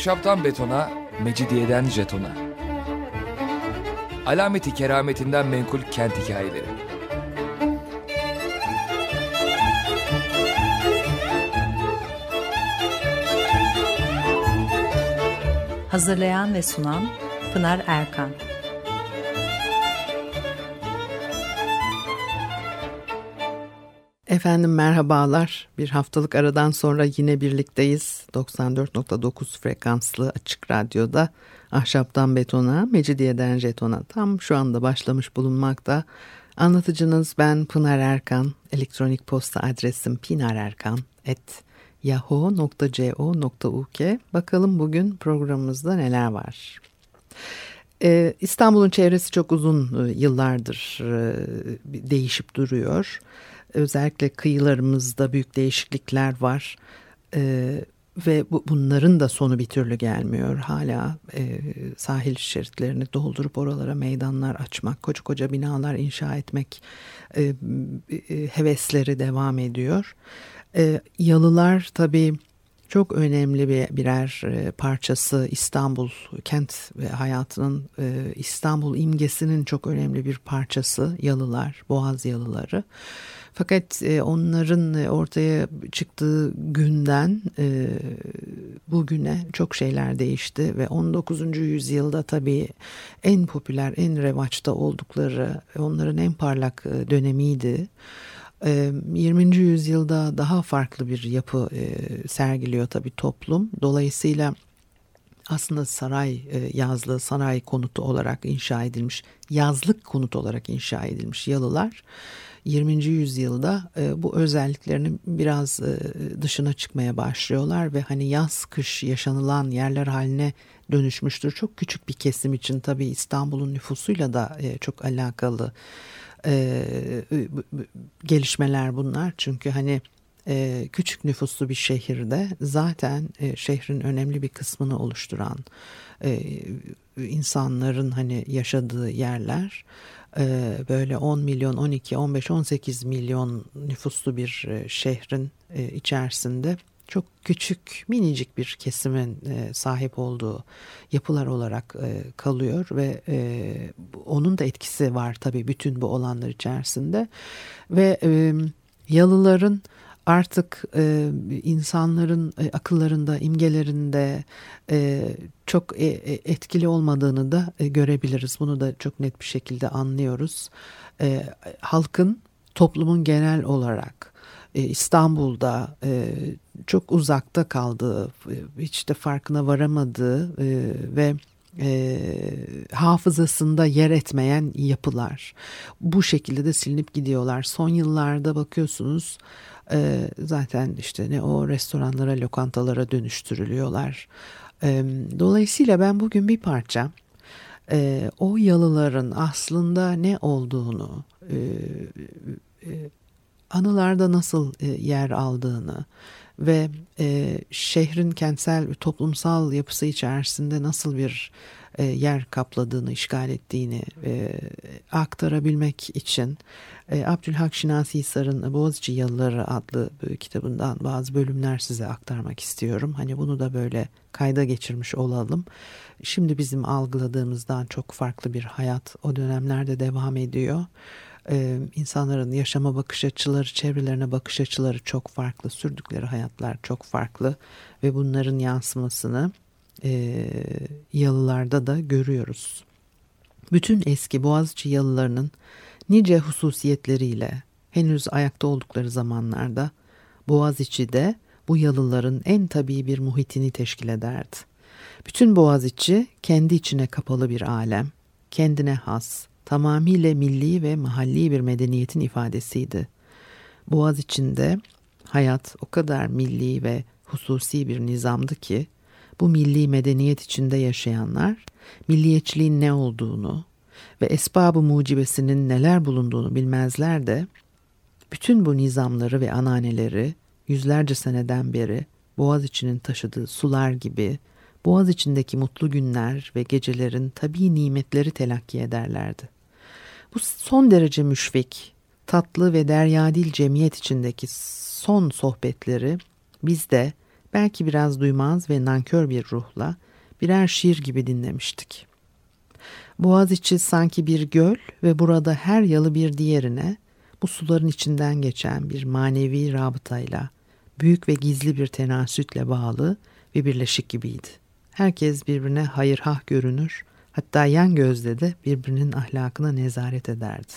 Ahşaptan betona, mecidiyeden jetona. Alameti kerametinden menkul kent hikayeleri. Hazırlayan ve sunan Pınar Erkan. Efendim merhabalar. Bir haftalık aradan sonra yine birlikteyiz. 94.9 frekanslı açık radyoda ahşaptan betona, mecidiyeden jetona tam şu anda başlamış bulunmakta. Anlatıcınız ben Pınar Erkan. Elektronik posta adresim pinarerkan.yahoo.co.uk Bakalım bugün programımızda neler var. Ee, İstanbul'un çevresi çok uzun e, yıllardır e, değişip duruyor. Özellikle kıyılarımızda büyük değişiklikler var. Ee, ve bu, bunların da sonu bir türlü gelmiyor. Hala e, sahil şeritlerini doldurup oralara meydanlar açmak, koca koca binalar inşa etmek e, e, hevesleri devam ediyor. E, yalılar tabii çok önemli bir birer e, parçası İstanbul kent ve hayatının e, İstanbul imgesinin çok önemli bir parçası yalılar, Boğaz yalıları. Fakat e, onların e, ortaya çıktığı günden e, bugüne çok şeyler değişti ve 19. yüzyılda tabii en popüler, en revaçta oldukları, onların en parlak dönemiydi. 20. E, yüzyılda daha farklı bir yapı sergiliyor tabii toplum. Dolayısıyla aslında saray yazlığı, saray konutu olarak inşa edilmiş, yazlık konut olarak inşa edilmiş yalılar 20. yüzyılda e, bu özelliklerini biraz e, dışına çıkmaya başlıyorlar ve hani yaz kış yaşanılan yerler haline dönüşmüştür. Çok küçük bir kesim için tabii İstanbul'un nüfusuyla da e, çok alakalı e, gelişmeler bunlar. Çünkü hani e, küçük nüfuslu bir şehirde zaten e, şehrin önemli bir kısmını oluşturan e, insanların hani yaşadığı yerler ee, böyle 10 milyon, 12, 15, 18 milyon nüfuslu bir e, şehrin e, içerisinde çok küçük minicik bir kesimin e, sahip olduğu yapılar olarak kalıyor ve onun da etkisi var tabii bütün bu olanlar içerisinde ve yalıların artık e, insanların e, akıllarında, imgelerinde e, çok e, e, etkili olmadığını da e, görebiliriz. Bunu da çok net bir şekilde anlıyoruz. E, halkın, toplumun genel olarak e, İstanbul'da e, çok uzakta kaldığı, e, hiç de farkına varamadığı e, ve e, hafızasında yer etmeyen yapılar. Bu şekilde de silinip gidiyorlar. Son yıllarda bakıyorsunuz e, zaten işte ne o restoranlara, lokantalara dönüştürülüyorlar. E, dolayısıyla ben bugün bir parça e, o yalıların aslında ne olduğunu, e, e, anılarda nasıl e, yer aldığını ve e, şehrin kentsel ve toplumsal yapısı içerisinde nasıl bir e, yer kapladığını, işgal ettiğini e, aktarabilmek için e, Abdülhak Şinasi Hisar'ın Boğaziçi Yalıları adlı kitabından bazı bölümler size aktarmak istiyorum. Hani bunu da böyle kayda geçirmiş olalım. Şimdi bizim algıladığımızdan çok farklı bir hayat o dönemlerde devam ediyor. Ee, insanların yaşama bakış açıları, çevrelerine bakış açıları çok farklı, sürdükleri hayatlar çok farklı ve bunların yansımasını e, yalılarda da görüyoruz. Bütün eski Boğaziçi yalılarının nice hususiyetleriyle henüz ayakta oldukları zamanlarda Boğaziçi'de bu yalıların en tabii bir muhitini teşkil ederdi. Bütün Boğaziçi kendi içine kapalı bir alem, kendine has, tamamıyla milli ve mahalli bir medeniyetin ifadesiydi. Boğaz içinde hayat o kadar milli ve hususi bir nizamdı ki bu milli medeniyet içinde yaşayanlar milliyetçiliğin ne olduğunu ve esbabı mucibesinin neler bulunduğunu bilmezler de bütün bu nizamları ve ananeleri yüzlerce seneden beri boğaz içinin taşıdığı sular gibi boğaz içindeki mutlu günler ve gecelerin tabii nimetleri telakki ederlerdi. Bu son derece müşfik, tatlı ve deryadil cemiyet içindeki son sohbetleri bizde belki biraz duymaz ve nankör bir ruhla birer şiir gibi dinlemiştik. Boğaziçi sanki bir göl ve burada her yalı bir diğerine bu suların içinden geçen bir manevi rabıtayla, büyük ve gizli bir tenasütle bağlı ve birleşik gibiydi. Herkes birbirine hayırhah görünür, hatta yan gözle de birbirinin ahlakına nezaret ederdi.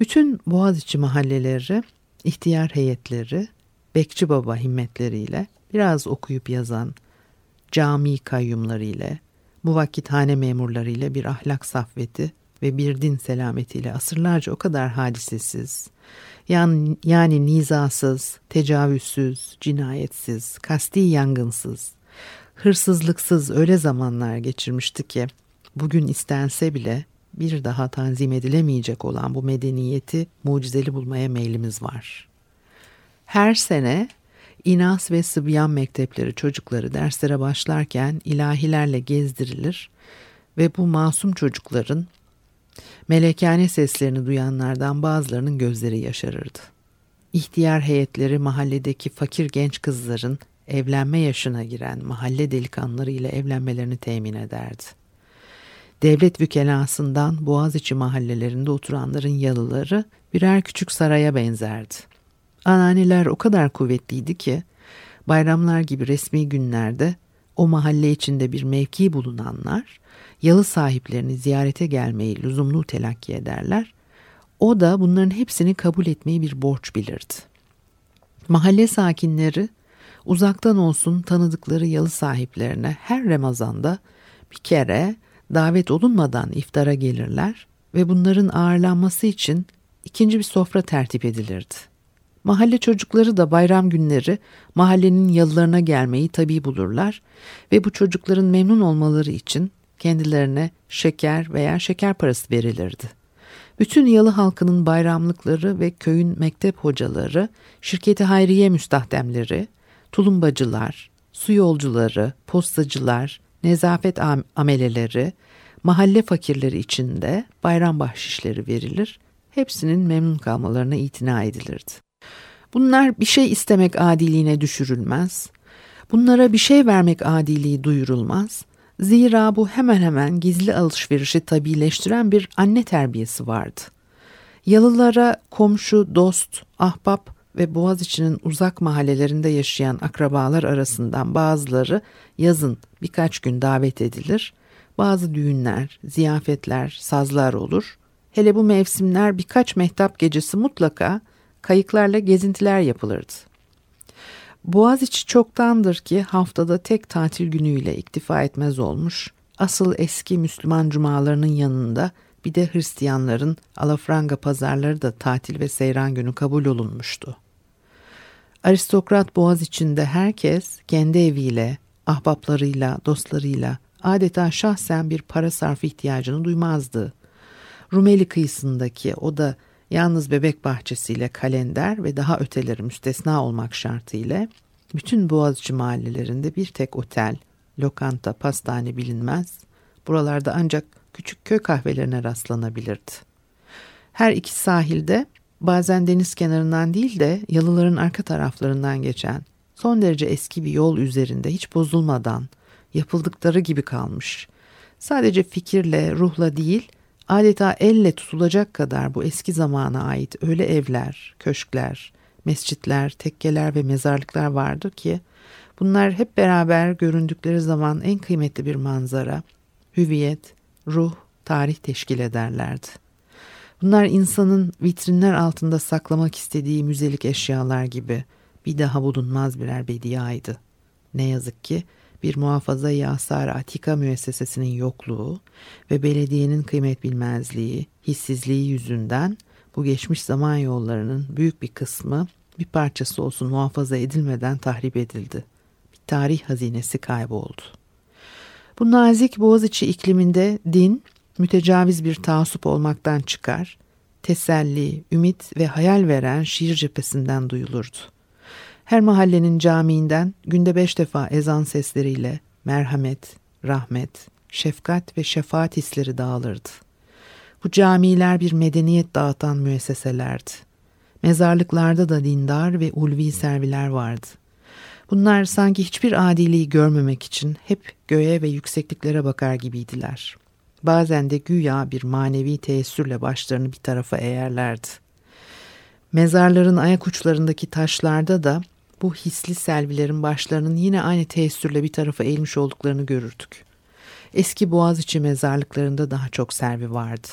Bütün Boğaziçi mahalleleri, ihtiyar heyetleri, bekçi baba himmetleriyle, biraz okuyup yazan, cami kayyumlarıyla, bu vakit hane memurlarıyla bir ahlak safveti ve bir din selametiyle asırlarca o kadar hadisesiz, yani, yani nizasız, tecavüzsüz, cinayetsiz, kasti yangınsız, hırsızlıksız öyle zamanlar geçirmişti ki bugün istense bile bir daha tanzim edilemeyecek olan bu medeniyeti mucizeli bulmaya meylimiz var. Her sene İnas ve Sıbyan mektepleri çocukları derslere başlarken ilahilerle gezdirilir ve bu masum çocukların melekane seslerini duyanlardan bazılarının gözleri yaşarırdı. İhtiyar heyetleri mahalledeki fakir genç kızların evlenme yaşına giren mahalle delikanlıları ile evlenmelerini temin ederdi. Devlet vükelasından Boğaziçi mahallelerinde oturanların yalıları birer küçük saraya benzerdi. Ananeler o kadar kuvvetliydi ki bayramlar gibi resmi günlerde o mahalle içinde bir mevki bulunanlar yalı sahiplerini ziyarete gelmeyi lüzumlu telakki ederler. O da bunların hepsini kabul etmeyi bir borç bilirdi. Mahalle sakinleri uzaktan olsun tanıdıkları yalı sahiplerine her Ramazan'da bir kere davet olunmadan iftara gelirler ve bunların ağırlanması için ikinci bir sofra tertip edilirdi. Mahalle çocukları da bayram günleri mahallenin yalılarına gelmeyi tabi bulurlar ve bu çocukların memnun olmaları için kendilerine şeker veya şeker parası verilirdi. Bütün yalı halkının bayramlıkları ve köyün mektep hocaları, şirketi hayriye müstahdemleri, tulumbacılar, su yolcuları, postacılar, nezafet ameleleri, mahalle fakirleri için de bayram bahşişleri verilir, hepsinin memnun kalmalarına itina edilirdi. Bunlar bir şey istemek adiliğine düşürülmez, bunlara bir şey vermek adiliği duyurulmaz, Zira bu hemen hemen gizli alışverişi tabileştiren bir anne terbiyesi vardı. Yalılara komşu, dost, ahbap ve Boğaziçi'nin uzak mahallelerinde yaşayan akrabalar arasından bazıları yazın birkaç gün davet edilir. Bazı düğünler, ziyafetler, sazlar olur. Hele bu mevsimler birkaç mehtap gecesi mutlaka kayıklarla gezintiler yapılırdı. Boğaziçi çoktandır ki haftada tek tatil günüyle iktifa etmez olmuş. Asıl eski Müslüman cumalarının yanında bir de Hristiyanların alafranga pazarları da tatil ve seyran günü kabul olunmuştu. Aristokrat boğaz içinde herkes kendi eviyle, ahbaplarıyla, dostlarıyla adeta şahsen bir para sarfı ihtiyacını duymazdı. Rumeli kıyısındaki o da yalnız bebek bahçesiyle kalender ve daha öteleri müstesna olmak şartıyla bütün Boğaziçi mahallelerinde bir tek otel, lokanta, pastane bilinmez. Buralarda ancak küçük köy kahvelerine rastlanabilirdi. Her iki sahilde bazen deniz kenarından değil de yalıların arka taraflarından geçen son derece eski bir yol üzerinde hiç bozulmadan yapıldıkları gibi kalmış. Sadece fikirle, ruhla değil, adeta elle tutulacak kadar bu eski zamana ait öyle evler, köşkler, mescitler, tekkeler ve mezarlıklar vardı ki bunlar hep beraber göründükleri zaman en kıymetli bir manzara, hüviyet, ruh, tarih teşkil ederlerdi. Bunlar insanın vitrinler altında saklamak istediği müzelik eşyalar gibi bir daha bulunmaz birer bediyaydı. Ne yazık ki bir muhafaza-i atika müessesesinin yokluğu ve belediyenin kıymet bilmezliği, hissizliği yüzünden bu geçmiş zaman yollarının büyük bir kısmı bir parçası olsun muhafaza edilmeden tahrip edildi. Bir tarih hazinesi kayboldu. Bu nazik Boğaziçi ikliminde din mütecaviz bir taassup olmaktan çıkar, teselli, ümit ve hayal veren şiir cephesinden duyulurdu. Her mahallenin camiinden günde beş defa ezan sesleriyle merhamet, rahmet, şefkat ve şefaat hisleri dağılırdı. Bu camiler bir medeniyet dağıtan müesseselerdi. Mezarlıklarda da dindar ve ulvi serviler vardı. Bunlar sanki hiçbir adiliği görmemek için hep göğe ve yüksekliklere bakar gibiydiler. Bazen de güya bir manevi teessürle başlarını bir tarafa eğerlerdi. Mezarların ayak uçlarındaki taşlarda da bu hisli selvilerin başlarının yine aynı teessürle bir tarafa eğilmiş olduklarını görürdük. Eski Boğaziçi mezarlıklarında daha çok servi vardı.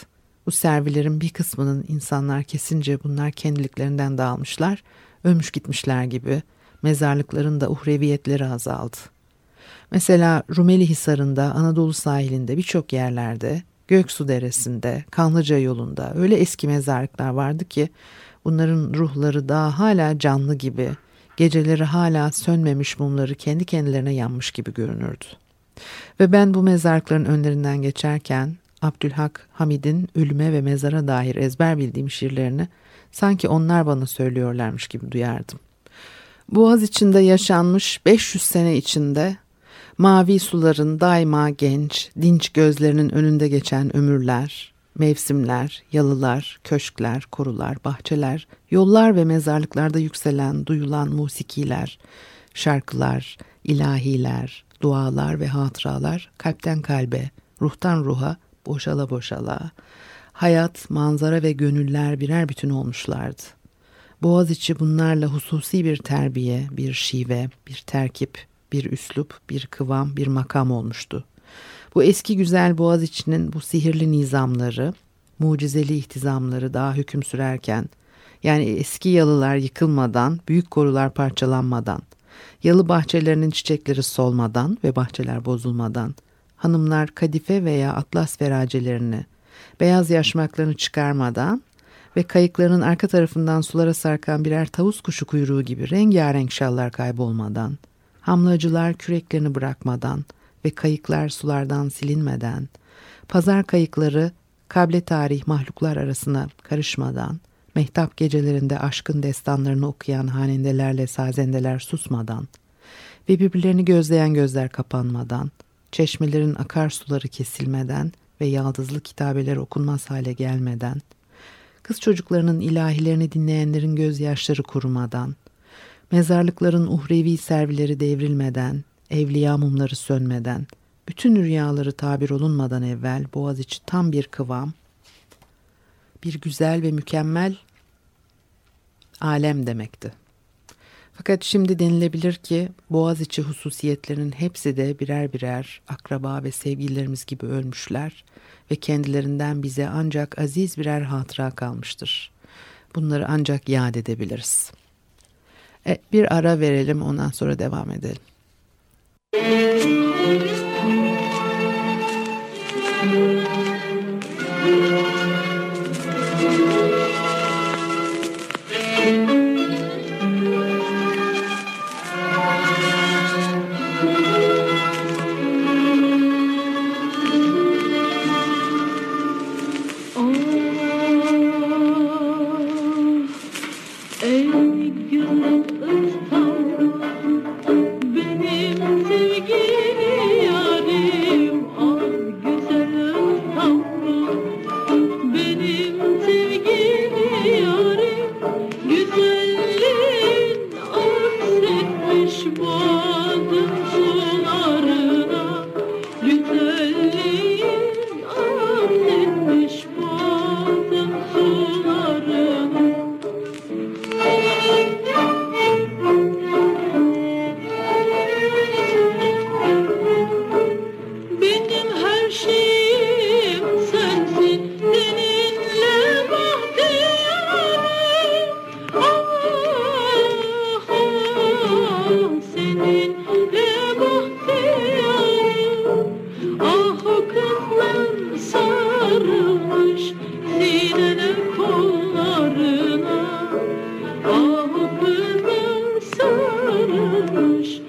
Bu servilerin bir kısmının insanlar kesince bunlar kendiliklerinden dağılmışlar, ölmüş gitmişler gibi mezarlıkların da uhreviyetleri azaldı. Mesela Rumeli Hisarı'nda, Anadolu sahilinde birçok yerlerde, Göksu Deresi'nde, Kanlıca yolunda öyle eski mezarlıklar vardı ki bunların ruhları daha hala canlı gibi, geceleri hala sönmemiş mumları kendi kendilerine yanmış gibi görünürdü. Ve ben bu mezarlıkların önlerinden geçerken Abdülhak Hamid'in ölüme ve mezara dair ezber bildiğim şiirlerini sanki onlar bana söylüyorlarmış gibi duyardım. Boğaz içinde yaşanmış 500 sene içinde mavi suların daima genç, dinç gözlerinin önünde geçen ömürler, mevsimler, yalılar, köşkler, korular, bahçeler, yollar ve mezarlıklarda yükselen, duyulan musikiler, şarkılar, ilahiler, dualar ve hatıralar kalpten kalbe, ruhtan ruha, boşala boşala, hayat, manzara ve gönüller birer bütün olmuşlardı. Boğaziçi bunlarla hususi bir terbiye, bir şive, bir terkip, bir üslup, bir kıvam, bir makam olmuştu. Bu eski güzel Boğaziçi'nin bu sihirli nizamları, mucizeli ihtizamları daha hüküm sürerken, yani eski yalılar yıkılmadan, büyük korular parçalanmadan, yalı bahçelerinin çiçekleri solmadan ve bahçeler bozulmadan, hanımlar kadife veya atlas veracelerini, beyaz yaşmaklarını çıkarmadan ve kayıklarının arka tarafından sulara sarkan birer tavus kuşu kuyruğu gibi rengarenk şallar kaybolmadan, hamlacılar küreklerini bırakmadan ve kayıklar sulardan silinmeden, pazar kayıkları kable tarih mahluklar arasına karışmadan, mehtap gecelerinde aşkın destanlarını okuyan hanendelerle sazendeler susmadan ve birbirlerini gözleyen gözler kapanmadan, çeşmelerin akarsuları kesilmeden ve yaldızlı kitabeler okunmaz hale gelmeden, kız çocuklarının ilahilerini dinleyenlerin gözyaşları kurumadan, mezarlıkların uhrevi servileri devrilmeden, evliya mumları sönmeden, bütün rüyaları tabir olunmadan evvel Boğaziçi tam bir kıvam, bir güzel ve mükemmel alem demekti. Fakat şimdi denilebilir ki Boğaziçi hususiyetlerinin hepsi de birer birer akraba ve sevgililerimiz gibi ölmüşler ve kendilerinden bize ancak aziz birer hatıra kalmıştır. Bunları ancak yad edebiliriz. E, bir ara verelim ondan sonra devam edelim. Benim bush.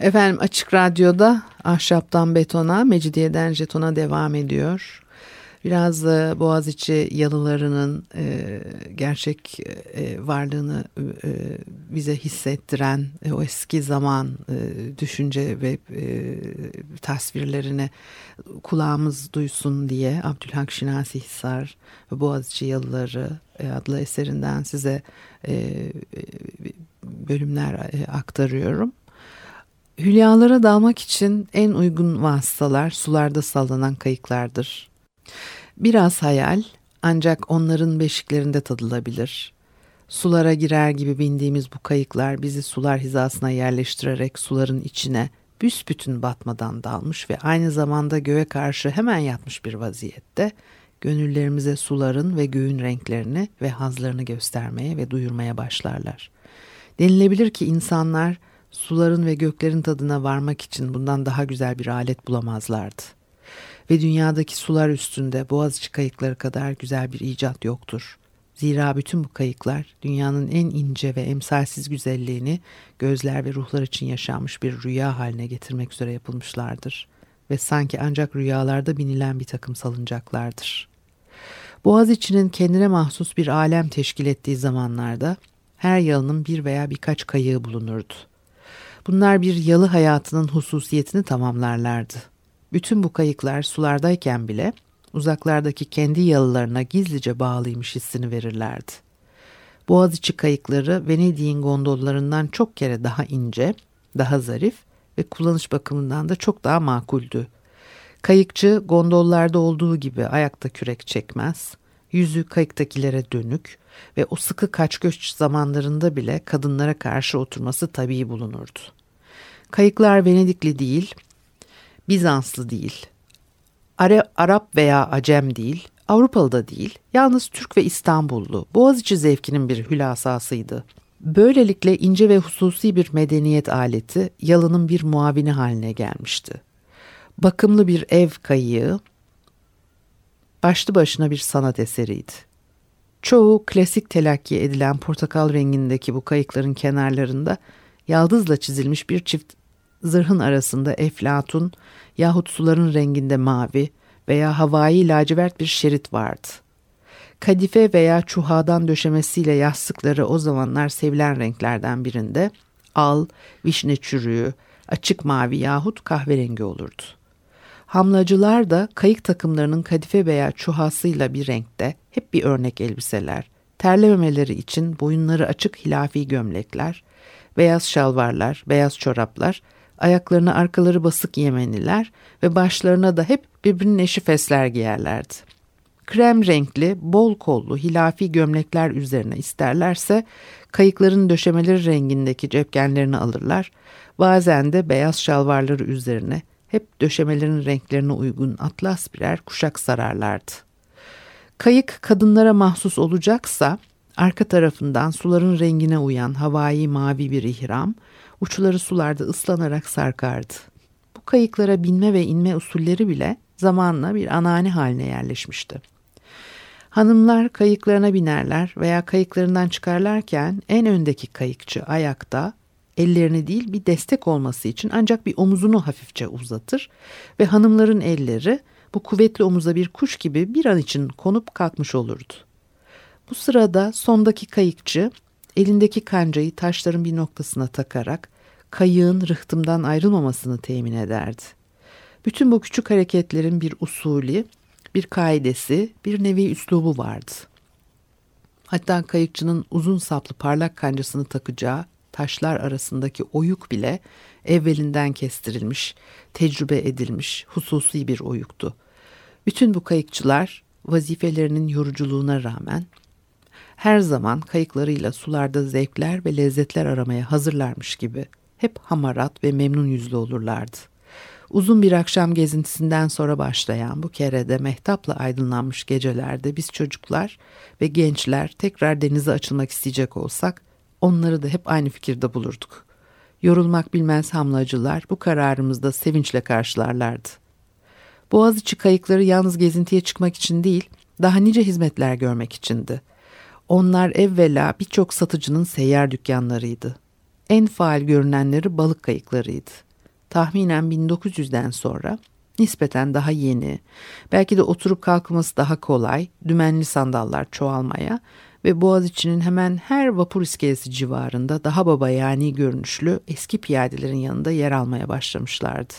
Efendim Açık Radyo'da Ahşaptan Betona, Mecidiyeden Jeton'a devam ediyor. Biraz da Boğaziçi yalılarının e, gerçek e, varlığını e, bize hissettiren e, o eski zaman e, düşünce ve e, tasvirlerini kulağımız duysun diye Abdülhak Şinasi Hisar ve Boğaziçi Yalıları e, adlı eserinden size e, e bölümler e, aktarıyorum. Hülyalara dalmak için en uygun vasıtalar sularda sallanan kayıklardır. Biraz hayal ancak onların beşiklerinde tadılabilir. Sulara girer gibi bindiğimiz bu kayıklar bizi sular hizasına yerleştirerek suların içine büsbütün batmadan dalmış ve aynı zamanda göğe karşı hemen yatmış bir vaziyette gönüllerimize suların ve göğün renklerini ve hazlarını göstermeye ve duyurmaya başlarlar. Denilebilir ki insanlar suların ve göklerin tadına varmak için bundan daha güzel bir alet bulamazlardı. Ve dünyadaki sular üstünde Boğaziçi kayıkları kadar güzel bir icat yoktur. Zira bütün bu kayıklar dünyanın en ince ve emsalsiz güzelliğini gözler ve ruhlar için yaşanmış bir rüya haline getirmek üzere yapılmışlardır. Ve sanki ancak rüyalarda binilen bir takım salıncaklardır. Boğaziçi'nin kendine mahsus bir alem teşkil ettiği zamanlarda her yalının bir veya birkaç kayığı bulunurdu. Bunlar bir yalı hayatının hususiyetini tamamlarlardı. Bütün bu kayıklar sulardayken bile uzaklardaki kendi yalılarına gizlice bağlıymış hissini verirlerdi. Boğaziçi kayıkları Venedik'in gondollarından çok kere daha ince, daha zarif ve kullanış bakımından da çok daha makuldü. Kayıkçı gondollarda olduğu gibi ayakta kürek çekmez, yüzü kayıktakilere dönük ve o sıkı kaç göç zamanlarında bile kadınlara karşı oturması tabii bulunurdu. Kayıklar Venedikli değil, Bizanslı değil, Ara, Arap veya Acem değil, Avrupalı da değil, yalnız Türk ve İstanbullu, Boğaziçi zevkinin bir hülasasıydı. Böylelikle ince ve hususi bir medeniyet aleti yalının bir muavini haline gelmişti. Bakımlı bir ev kayığı, başlı başına bir sanat eseriydi. Çoğu klasik telakki edilen portakal rengindeki bu kayıkların kenarlarında yaldızla çizilmiş bir çift zırhın arasında eflatun yahut suların renginde mavi veya havai lacivert bir şerit vardı. Kadife veya çuhadan döşemesiyle yastıkları o zamanlar sevilen renklerden birinde al, vişne çürüğü, açık mavi yahut kahverengi olurdu. Hamlacılar da kayık takımlarının kadife veya çuhasıyla bir renkte hep bir örnek elbiseler, terlememeleri için boyunları açık hilafi gömlekler, beyaz şalvarlar, beyaz çoraplar ayaklarına arkaları basık Yemeniler ve başlarına da hep birbirinin eşi fesler giyerlerdi. Krem renkli, bol kollu hilafi gömlekler üzerine isterlerse kayıkların döşemeleri rengindeki cepkenlerini alırlar. Bazen de beyaz şalvarları üzerine hep döşemelerin renklerine uygun atlas birer kuşak sararlardı. Kayık kadınlara mahsus olacaksa arka tarafından suların rengine uyan havai mavi bir ihram, uçları sularda ıslanarak sarkardı. Bu kayıklara binme ve inme usulleri bile zamanla bir anane haline yerleşmişti. Hanımlar kayıklarına binerler veya kayıklarından çıkarlarken en öndeki kayıkçı ayakta ellerini değil bir destek olması için ancak bir omuzunu hafifçe uzatır ve hanımların elleri bu kuvvetli omuza bir kuş gibi bir an için konup kalkmış olurdu. Bu sırada sondaki kayıkçı elindeki kancayı taşların bir noktasına takarak kayığın rıhtımdan ayrılmamasını temin ederdi. Bütün bu küçük hareketlerin bir usulü, bir kaidesi, bir nevi üslubu vardı. Hatta kayıkçının uzun saplı parlak kancasını takacağı taşlar arasındaki oyuk bile evvelinden kestirilmiş, tecrübe edilmiş, hususi bir oyuktu. Bütün bu kayıkçılar vazifelerinin yoruculuğuna rağmen her zaman kayıklarıyla sularda zevkler ve lezzetler aramaya hazırlarmış gibi hep hamarat ve memnun yüzlü olurlardı. Uzun bir akşam gezintisinden sonra başlayan bu kerede mehtapla aydınlanmış gecelerde biz çocuklar ve gençler tekrar denize açılmak isteyecek olsak onları da hep aynı fikirde bulurduk. Yorulmak bilmez hamlacılar bu kararımızda sevinçle karşılarlardı. Boğaziçi kayıkları yalnız gezintiye çıkmak için değil, daha nice hizmetler görmek içindi. Onlar evvela birçok satıcının seyyar dükkanlarıydı. En faal görünenleri balık kayıklarıydı. Tahminen 1900'den sonra nispeten daha yeni, belki de oturup kalkması daha kolay, dümenli sandallar çoğalmaya ve Boğaziçi'nin hemen her vapur iskelesi civarında daha baba yani görünüşlü eski piyadelerin yanında yer almaya başlamışlardı.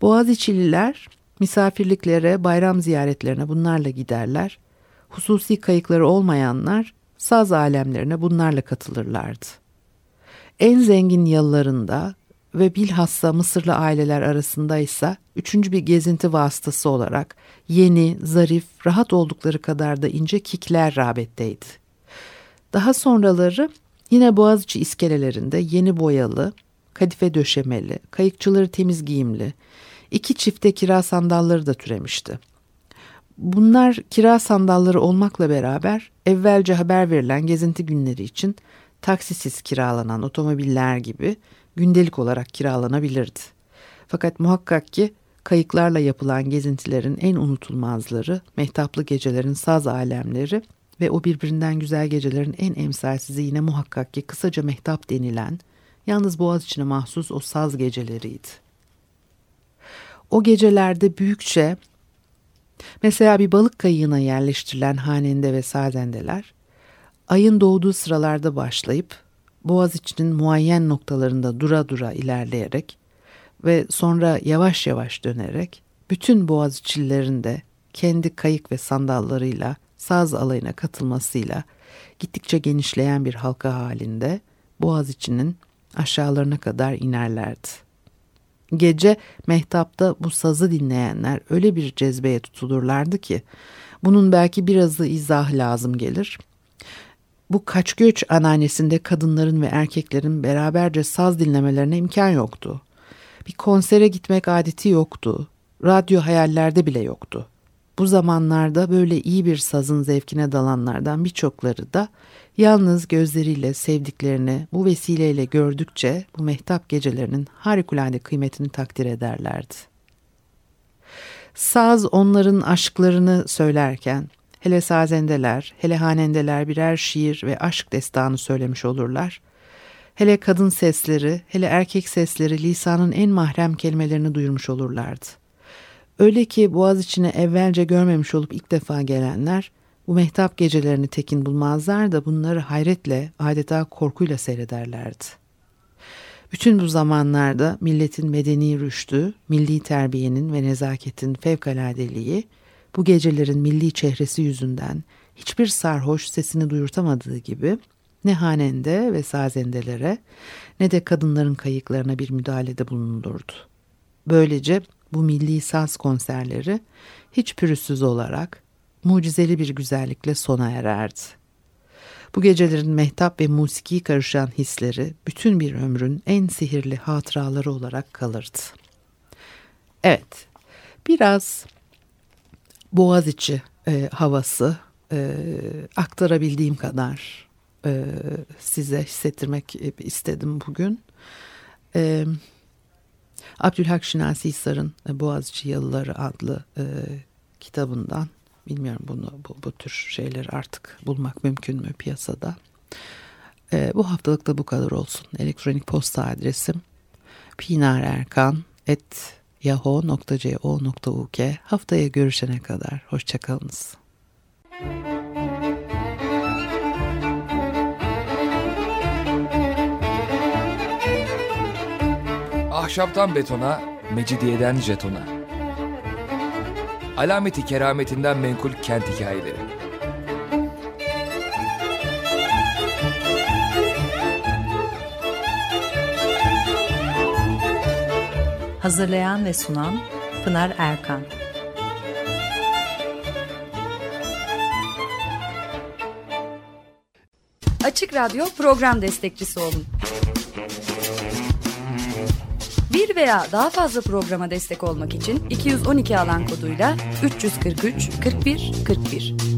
Boğaziçi'liler misafirliklere, bayram ziyaretlerine bunlarla giderler. Hususi kayıkları olmayanlar saz alemlerine bunlarla katılırlardı. En zengin yıllarında ve bilhassa Mısırlı aileler arasında ise üçüncü bir gezinti vasıtası olarak yeni, zarif, rahat oldukları kadar da ince kikler rağbetteydi. Daha sonraları yine Boğaziçi iskelelerinde yeni boyalı, kadife döşemeli, kayıkçıları temiz giyimli, iki çifte kira sandalları da türemişti. Bunlar kira sandalları olmakla beraber evvelce haber verilen gezinti günleri için taksisiz kiralanan otomobiller gibi gündelik olarak kiralanabilirdi. Fakat muhakkak ki kayıklarla yapılan gezintilerin en unutulmazları, mehtaplı gecelerin saz alemleri ve o birbirinden güzel gecelerin en emsalsizi yine muhakkak ki kısaca mehtap denilen, yalnız Boğaziçi'ne mahsus o saz geceleriydi. O gecelerde büyükçe, mesela bir balık kayığına yerleştirilen hanende ve sazendeler, ayın doğduğu sıralarda başlayıp Boğaziçi'nin muayyen noktalarında dura dura ilerleyerek ve sonra yavaş yavaş dönerek bütün Boğaziçi'lilerin de kendi kayık ve sandallarıyla saz alayına katılmasıyla gittikçe genişleyen bir halka halinde Boğaziçi'nin aşağılarına kadar inerlerdi. Gece mehtapta bu sazı dinleyenler öyle bir cezbeye tutulurlardı ki bunun belki birazı izah lazım gelir. Bu kaç göç anneannesinde kadınların ve erkeklerin beraberce saz dinlemelerine imkan yoktu. Bir konsere gitmek adeti yoktu. Radyo hayallerde bile yoktu. Bu zamanlarda böyle iyi bir sazın zevkine dalanlardan birçokları da yalnız gözleriyle sevdiklerini bu vesileyle gördükçe bu mehtap gecelerinin harikulade kıymetini takdir ederlerdi. Saz onların aşklarını söylerken hele sazendeler, hele hanendeler birer şiir ve aşk destanı söylemiş olurlar. Hele kadın sesleri, hele erkek sesleri lisanın en mahrem kelimelerini duyurmuş olurlardı. Öyle ki boğaz içine evvelce görmemiş olup ilk defa gelenler bu mehtap gecelerini tekin bulmazlar da bunları hayretle adeta korkuyla seyrederlerdi. Bütün bu zamanlarda milletin medeni rüştü, milli terbiyenin ve nezaketin fevkaladeliği, bu gecelerin milli çehresi yüzünden hiçbir sarhoş sesini duyurtamadığı gibi ne hanende ve sazendelere ne de kadınların kayıklarına bir müdahalede bulunulurdu. Böylece bu milli saz konserleri hiç pürüzsüz olarak mucizeli bir güzellikle sona ererdi. Bu gecelerin mehtap ve musiki karışan hisleri bütün bir ömrün en sihirli hatıraları olarak kalırdı. Evet, biraz Boğaziçi e, havası e, aktarabildiğim kadar e, size hissettirmek istedim bugün. E, Abdülhak Şinasi Hisar'ın e, Boğaziçi Yalıları adlı e, kitabından bilmiyorum bunu bu, bu tür şeyleri artık bulmak mümkün mü piyasada. E, bu haftalık da bu kadar olsun. Elektronik posta adresim pinarerkan.yahoo.co.uk Haftaya görüşene kadar hoşçakalınız. Ahşaptan betona, mecidiyeden jetona. Alameti kerametinden menkul kent hikayeleri. Hazırlayan ve sunan Pınar Erkan. Açık Radyo program destekçisi olun Bir veya daha fazla programa destek olmak için 212 alan koduyla 343 41 41.